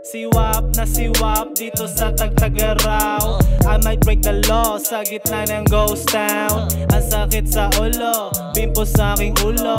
na si WAP dito sa Tagtagaraw I might break the law sa gitna ng ghost town. Ang sakit sa ulo, pimpo sa aking ulo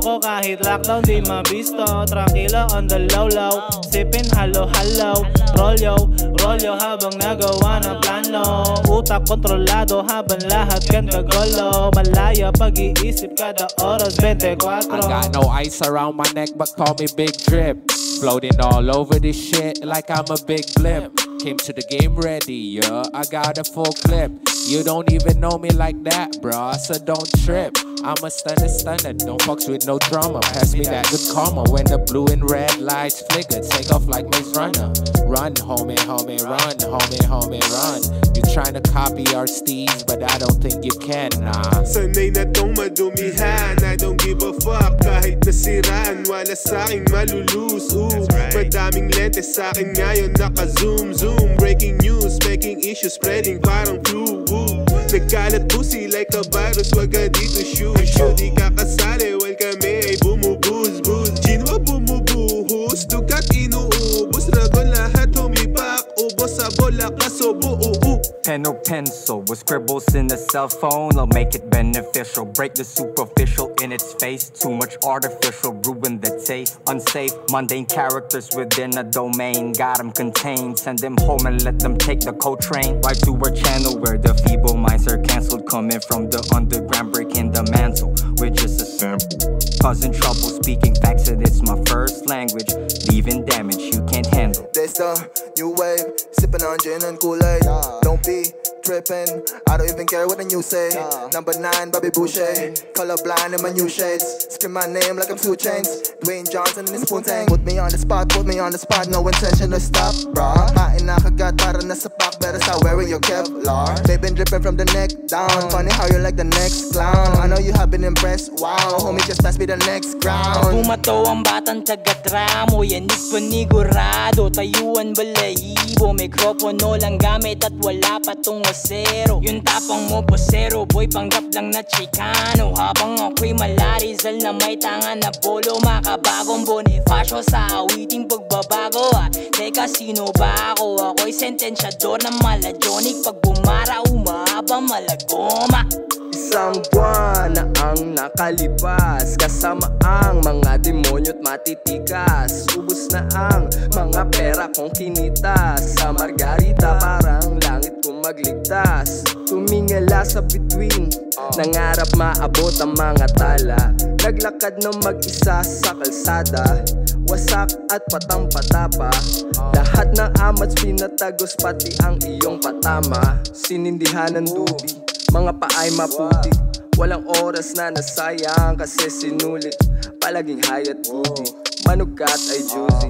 Loko kahit lockdown di mabisto Tranquilo on the low low, sippin halo halo Rolyo, rolyo habang nagawa ng plano Utak kontrolado habang lahat ganda golo Malaya pag-iisip kada oras 24 I got no ice around my neck, but call me Big Drip. Floating all over this shit like I'm a big blimp. Came to the game ready, yeah. I got a full clip. You don't even know me like that, bruh, so don't trip. I'm a stunner, stunner. Don't fucks with no drama. Pass me that good karma when the blue and red lights flicker. Take off like Maze Runner. Run, homie, homie, run, homie, homie, run. You trying to copy our steeds, but I don't think you can, nah. Sanay na tong madumihan I don't give a fuck kahit nasiraan Wala sa'king malulus Ooh, Madaming lente sa'kin ngayon naka-zoom zoom Breaking news, making issues spreading parang flu Ooh, Nagkalat pussy like a virus Wag ka dito shoot shoot Di ka Pen or pencil with scribbles in the cell phone. I'll make it beneficial. Break the superficial in its face. Too much artificial, ruin the taste. Unsafe, mundane characters within a domain. Got them contained. Send them home and let them take the cold train. Right to our channel where the feeble minds are cancelled. Coming from the underground, breaking the mantle. We're just a sample. Causing trouble, speaking facts, and it's my first language. Handle. New wave, sipping on gin and Kool-Aid. Don't be tripping, I don't even care what the news say. Number nine, Bobby Boucher, colorblind in my new shades. Scream my name like I'm 2 Chainz. Dwayne Johnson in his spoon tank. Put me on the spot, put me on the spot, no intention to stop, bruh. Hain na kagat para nasa pack, better start wearing your Kevlar. Babe been dripping from the neck down. Funny how you're like the next clown. I know you have been impressed, wow. Homie, just pass me the next ground. Bumato ang batang taga-tramo Yanig panigurado Tayuan balahibo Mikropono lang gamit at wala pa tong asero Yung tapang mo posero Boy panggap lang na Chicano Habang ako'y malarizal na may tanga na polo Makabagong Bonifacio sa awiting pagbabago ah. Teka sino ba ako? Ako'y sentensyador na maladyonik Pag bumara umaba malagoma Isang buwan na ang nakalipas Kasama ang mga demonyo at matitikas Ubus na ang mga pera kong kinita Sa Margarita parang langit kong magligtas. Tumingala sa between Nangarap maabot ang mga tala. Naglakad ng mag-isa sa kalsada. Wasak at patang-patapa Lahat ng amats pinatagos pati ang iyong patama. Sinindihan ng dubi mga paay maputi Walang oras na nasayang kasi sinulit. Palaging high at booty Manugat ay juicy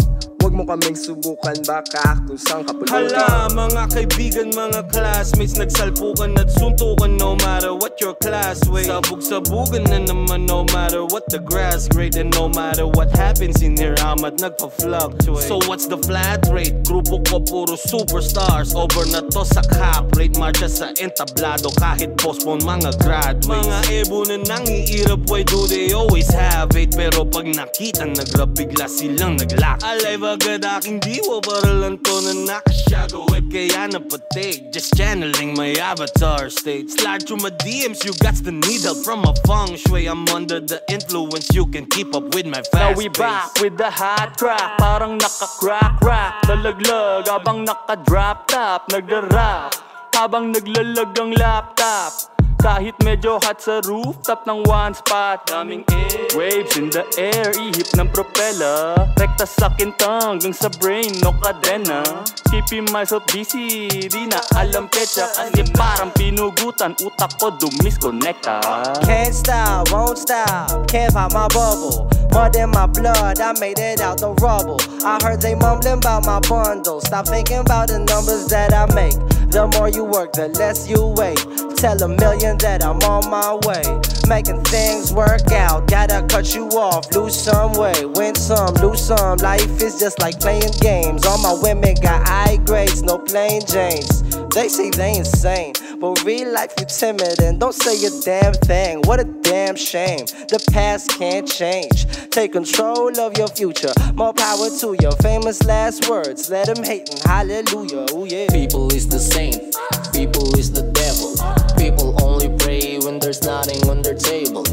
Huwag mo kaming subukan baka kung saan ka pulutin Hala, mga kaibigan, mga classmates Nagsalpukan at suntukan no matter what your class weight. Sabog-sabugan na naman no matter what the grass grade And no matter what happens in here, amat nagpa-fluctuate. So what's the flat rate? Grupo ko puro superstars. Over na to sa cap rate Marcha sa entablado. Kahit postpone mga graduates. Mga ebo na nangiirap, why do they always have it? Pero pag nakita, nagrab bigla silang naglock. Alive agad aking diwa para lang to na nakashadow At kaya napatig, just channeling my avatar state Slide through my DMs, you got the need help from a feng shui. I'm under the influence, you can keep up with my Now fast we pace. back with the hot track Parang naka-crack rap Lalaglag habang naka-drop top Nagda-rap. Habang naglalag ang laptop kahit medyo hot sa rooftop ng one spot Daming air Waves in the air, ihip ng propeller Rekta sa kintang hanggang sa brain, no kadena Keeping myself busy, di na alam petsa Kasi parang pinugutan, utak ko dumisconnecta Can't stop, won't stop, can't pop my bubble. Mud in my blood, I made it out the rubble. I heard they mumbling about my bundle. Stop thinking about the numbers that I make. The more you work, the less you wait. Tell a million that I'm on my way. Making things work out, gotta cut you off, lose some way, win some, lose some. Life is just like playing games. All my women got high grades, no plain James. They say they insane, But real life, you timid and don't say a damn thing. What a damn shame. The past can't change. Take control of your future. More power to your famous last words. Let them hate and hallelujah. Oh, yeah. People is the saint, people is the devil. People only pray when there's nothing on their table.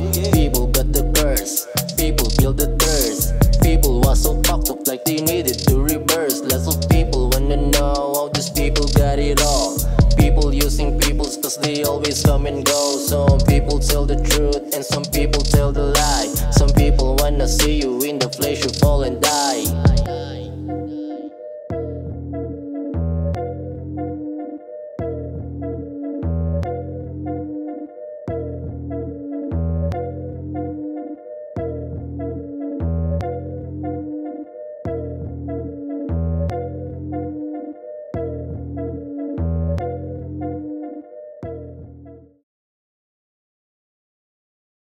They always come and go. Some people tell the truth and some people tell the lie. Some people wanna see you in the flesh, you fall and.